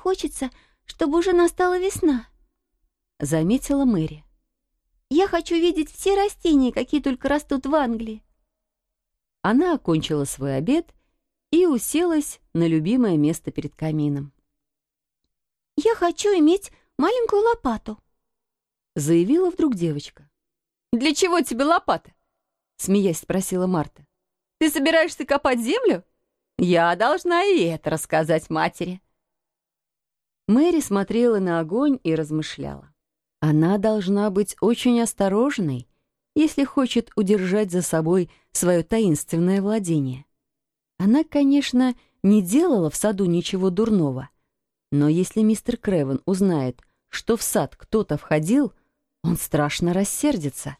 хочется, чтобы уже настала весна», — заметила Мэри. «Я хочу видеть все растения, какие только растут в Англии». Она окончила свой обед и уселась на любимое место перед камином. «Я хочу иметь маленькую лопату», — заявила вдруг девочка. «Для чего тебе лопата?» — смеясь спросила Марта. «Ты собираешься копать землю? Я должна и это рассказать матери». Мэри смотрела на огонь и размышляла. Она должна быть очень осторожной, если хочет удержать за собой свое таинственное владение. Она, конечно, не делала в саду ничего дурного, но если мистер Кревен узнает, что в сад кто-то входил, он страшно рассердится,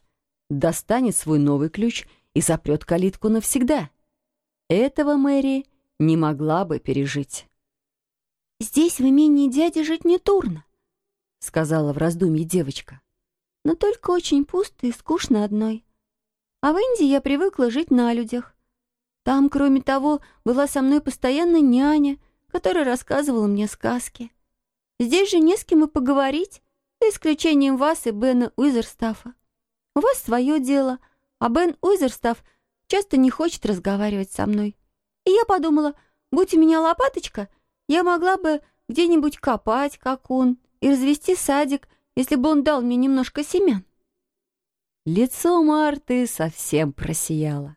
достанет свой новый ключ и запрет калитку навсегда. Этого Мэри не могла бы пережить. «Здесь в имении дяди жить не турно», — сказала в раздумье девочка. «Но только очень пусто и скучно одной. А в Индии я привыкла жить на людях. Там, кроме того, была со мной постоянно няня, которая рассказывала мне сказки. Здесь же не с кем и поговорить, за исключением вас и Бена Уизерстафа. У вас свое дело, а Бен Уизерстаф часто не хочет разговаривать со мной. И я подумала, будь у меня лопаточка, я могла бы где-нибудь копать, как он, и развести садик, если бы он дал мне немножко семян. Лицо Марты совсем просияло.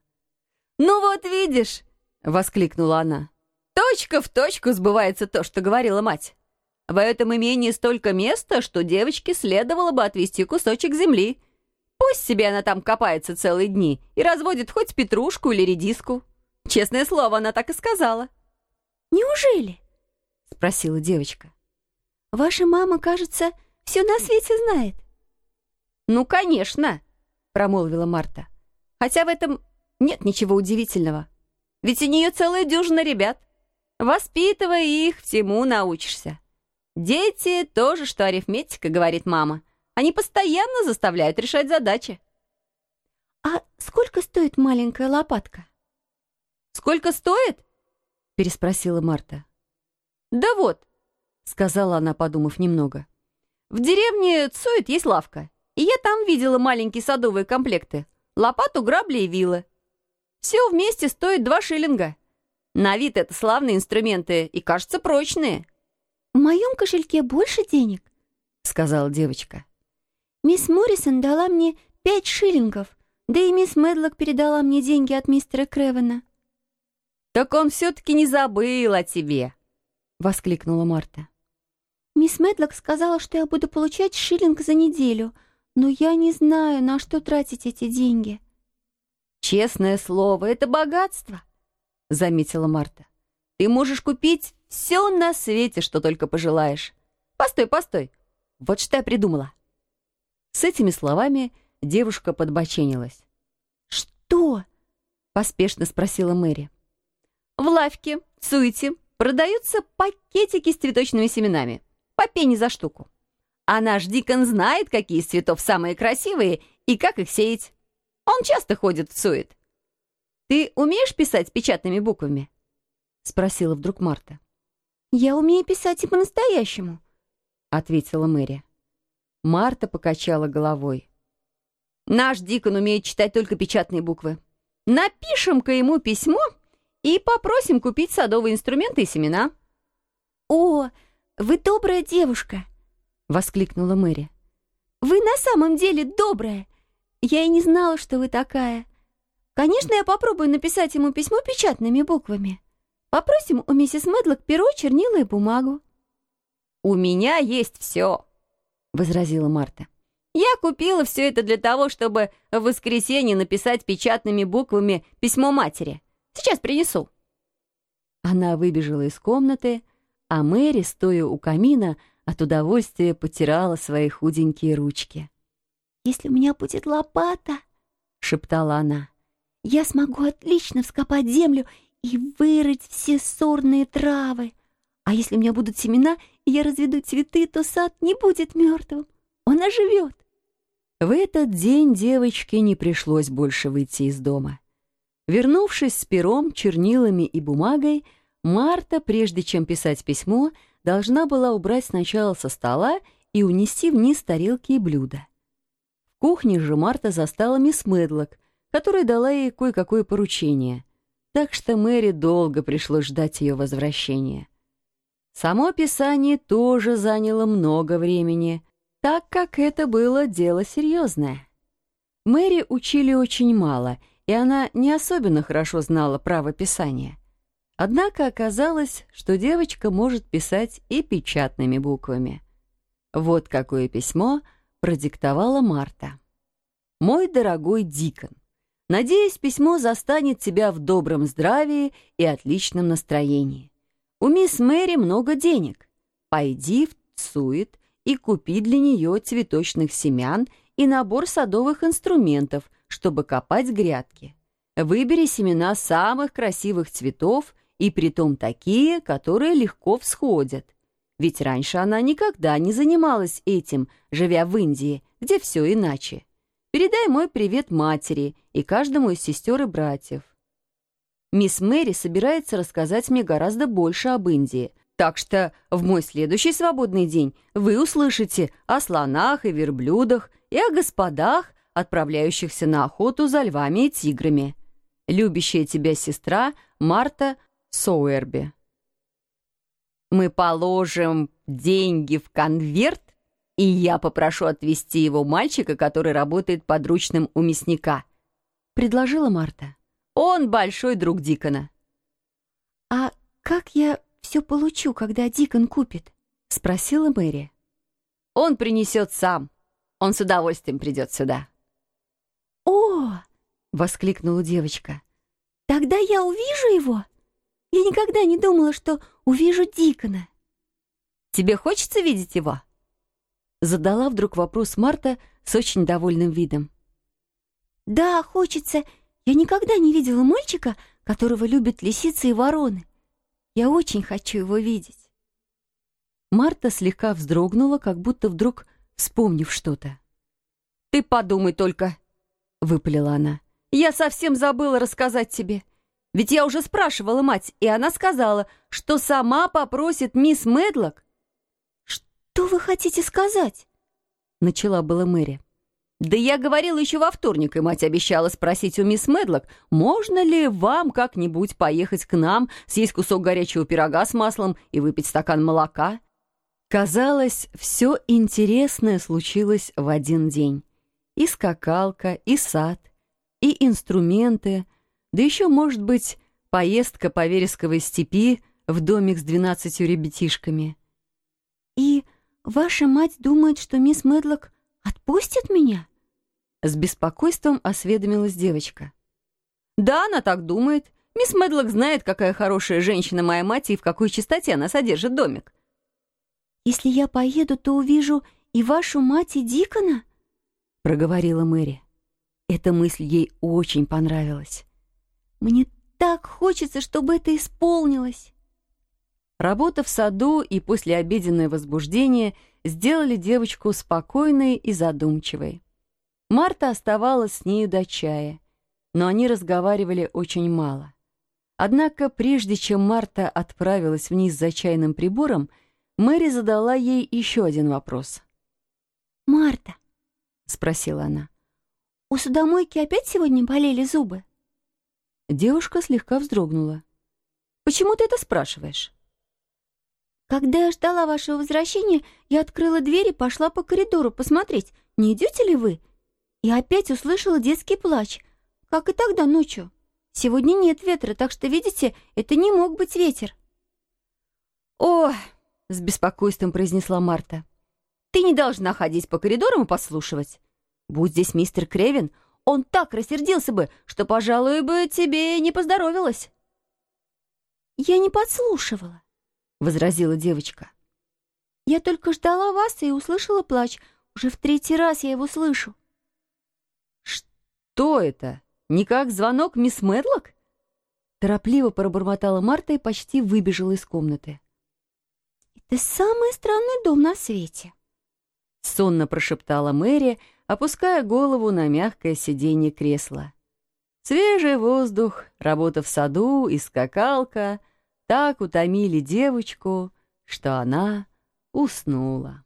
«Ну вот видишь!» — воскликнула она. «Точка в точку сбывается то, что говорила мать. В этом имении столько места, что девочке следовало бы отвести кусочек земли. Пусть себе она там копается целые дни и разводит хоть петрушку или редиску. Честное слово, она так и сказала». «Неужели?» — спросила девочка. «Ваша мама, кажется, все на свете знает». «Ну, конечно!» — промолвила Марта. «Хотя в этом нет ничего удивительного. Ведь у нее целая дюжина ребят. Воспитывая их, всему научишься. Дети — тоже, что арифметика, говорит мама. Они постоянно заставляют решать задачи. «А сколько стоит маленькая лопатка?» «Сколько стоит?» — переспросила Марта. «Да вот», — сказала она, подумав немного. «В деревне Цует есть лавка, и я там видела маленькие садовые комплекты. Лопату, грабли и вилы. Все вместе стоит два шиллинга. На вид это славные инструменты и, кажется, прочные». «В моем кошельке больше денег», — сказала девочка. «Мисс Моррисон дала мне пять шиллингов, да и мисс Медлок передала мне деньги от мистера Кревена». «Так он все-таки не забыл о тебе!» — воскликнула Марта. «Мисс Медлок сказала, что я буду получать шиллинг за неделю, но я не знаю, на что тратить эти деньги». «Честное слово, это богатство!» — заметила Марта. «Ты можешь купить все на свете, что только пожелаешь. Постой, постой, вот что я придумала». С этими словами девушка подбоченилась. «Что?» — поспешно спросила Мэри. В лавке, суете, продаются пакетики с цветочными семенами. По пени за штуку. А наш Дикон знает, какие из цветов самые красивые и как их сеять. Он часто ходит в сует. «Ты умеешь писать печатными буквами?» — спросила вдруг Марта. «Я умею писать и по-настоящему», — ответила Мэри. Марта покачала головой. «Наш Дикон умеет читать только печатные буквы. Напишем-ка ему письмо и попросим купить садовые инструменты и семена». «О, вы добрая девушка!» — воскликнула Мэри. «Вы на самом деле добрая! Я и не знала, что вы такая. Конечно, я попробую написать ему письмо печатными буквами. Попросим у миссис Медлок перо, чернила и бумагу». «У меня есть все», — возразила Марта. «Я купила все это для того, чтобы в воскресенье написать печатными буквами письмо матери. Сейчас принесу». Она выбежала из комнаты, а Мэри, стоя у камина, от удовольствия потирала свои худенькие ручки. «Если у меня будет лопата», — шептала она, — «я смогу отлично вскопать землю и вырыть все сорные травы. А если у меня будут семена, и я разведу цветы, то сад не будет мертвым. Он оживет». В этот день девочке не пришлось больше выйти из дома. Вернувшись с пером, чернилами и бумагой, Марта, прежде чем писать письмо, должна была убрать сначала со стола и унести вниз тарелки и блюда. В кухне же Марта застала мисс Медлок, которая дала ей кое-какое поручение, так что Мэри долго пришлось ждать ее возвращения. Само писание тоже заняло много времени, так как это было дело серьезное. Мэри учили очень мало, и она не особенно хорошо знала правописание. Однако оказалось, что девочка может писать и печатными буквами. Вот какое письмо продиктовала Марта. «Мой дорогой Дикон, надеюсь, письмо застанет тебя в добром здравии и отличном настроении. У мисс Мэри много денег. Пойди в Цуит и купи для нее цветочных семян и набор садовых инструментов, чтобы копать грядки. Выбери семена самых красивых цветов и притом такие, которые легко всходят. Ведь раньше она никогда не занималась этим, живя в Индии, где все иначе. Передай мой привет матери и каждому из сестер и братьев. Мисс Мэри собирается рассказать мне гораздо больше об Индии, так что в мой следующий свободный день вы услышите о слонах и верблюдах и о господах, отправляющихся на охоту за львами и тиграми. Любящая тебя сестра Марта Соуэрби. Мы положим деньги в конверт, и я попрошу отвезти его мальчика, который работает подручным у мясника», — предложила Марта. «Он большой друг Дикона». «А как я все получу, когда Дикон купит?» — спросила Мэри. «Он принесет сам. Он с удовольствием придет сюда». «О!» — воскликнула девочка. «Тогда я увижу его?» Я никогда не думала, что увижу Дикона. Тебе хочется видеть его? Задала вдруг вопрос Марта с очень довольным видом. Да, хочется. Я никогда не видела мальчика, которого любят лисицы и вороны. Я очень хочу его видеть. Марта слегка вздрогнула, как будто вдруг вспомнив что-то. «Ты подумай только!» — выпалила она. «Я совсем забыла рассказать тебе. Ведь я уже спрашивала мать, и она сказала, что сама попросит мисс Медлок. «Что вы хотите сказать?» Начала была Мэри. «Да я говорила еще во вторник, и мать обещала спросить у мисс Медлок, можно ли вам как-нибудь поехать к нам, съесть кусок горячего пирога с маслом и выпить стакан молока?» Казалось, все интересное случилось в один день. И скакалка, и сад, и инструменты, да еще, может быть, поездка по вересковой степи в домик с двенадцатью ребятишками. «И ваша мать думает, что мисс Медлок отпустит меня?» С беспокойством осведомилась девочка. «Да, она так думает. Мисс Медлок знает, какая хорошая женщина моя мать и в какой чистоте она содержит домик». «Если я поеду, то увижу и вашу мать, и Дикона?» — проговорила Мэри. Эта мысль ей очень понравилась. Мне так хочется, чтобы это исполнилось. Работа в саду и послеобеденное возбуждение сделали девочку спокойной и задумчивой. Марта оставалась с нею до чая, но они разговаривали очень мало. Однако, прежде чем Марта отправилась вниз за чайным прибором, Мэри задала ей еще один вопрос. «Марта», — спросила она, — «у судомойки опять сегодня болели зубы?» Девушка слегка вздрогнула. «Почему ты это спрашиваешь?» «Когда я ждала вашего возвращения, я открыла дверь и пошла по коридору посмотреть, не идете ли вы? И опять услышала детский плач, как и тогда ночью. Сегодня нет ветра, так что, видите, это не мог быть ветер». «О!» — с беспокойством произнесла Марта. «Ты не должна ходить по коридорам и послушивать. Будь здесь мистер Кревин, он так рассердился бы, что, пожалуй, бы тебе не поздоровилось». «Я не подслушивала», — возразила девочка. «Я только ждала вас и услышала плач. Уже в третий раз я его слышу». «Что это? Не как звонок мисс Медлок?» Торопливо пробормотала Марта и почти выбежала из комнаты. «Это самый странный дом на свете», — сонно прошептала Мэри, — опуская голову на мягкое сиденье кресла. Свежий воздух, работа в саду и скакалка так утомили девочку, что она уснула.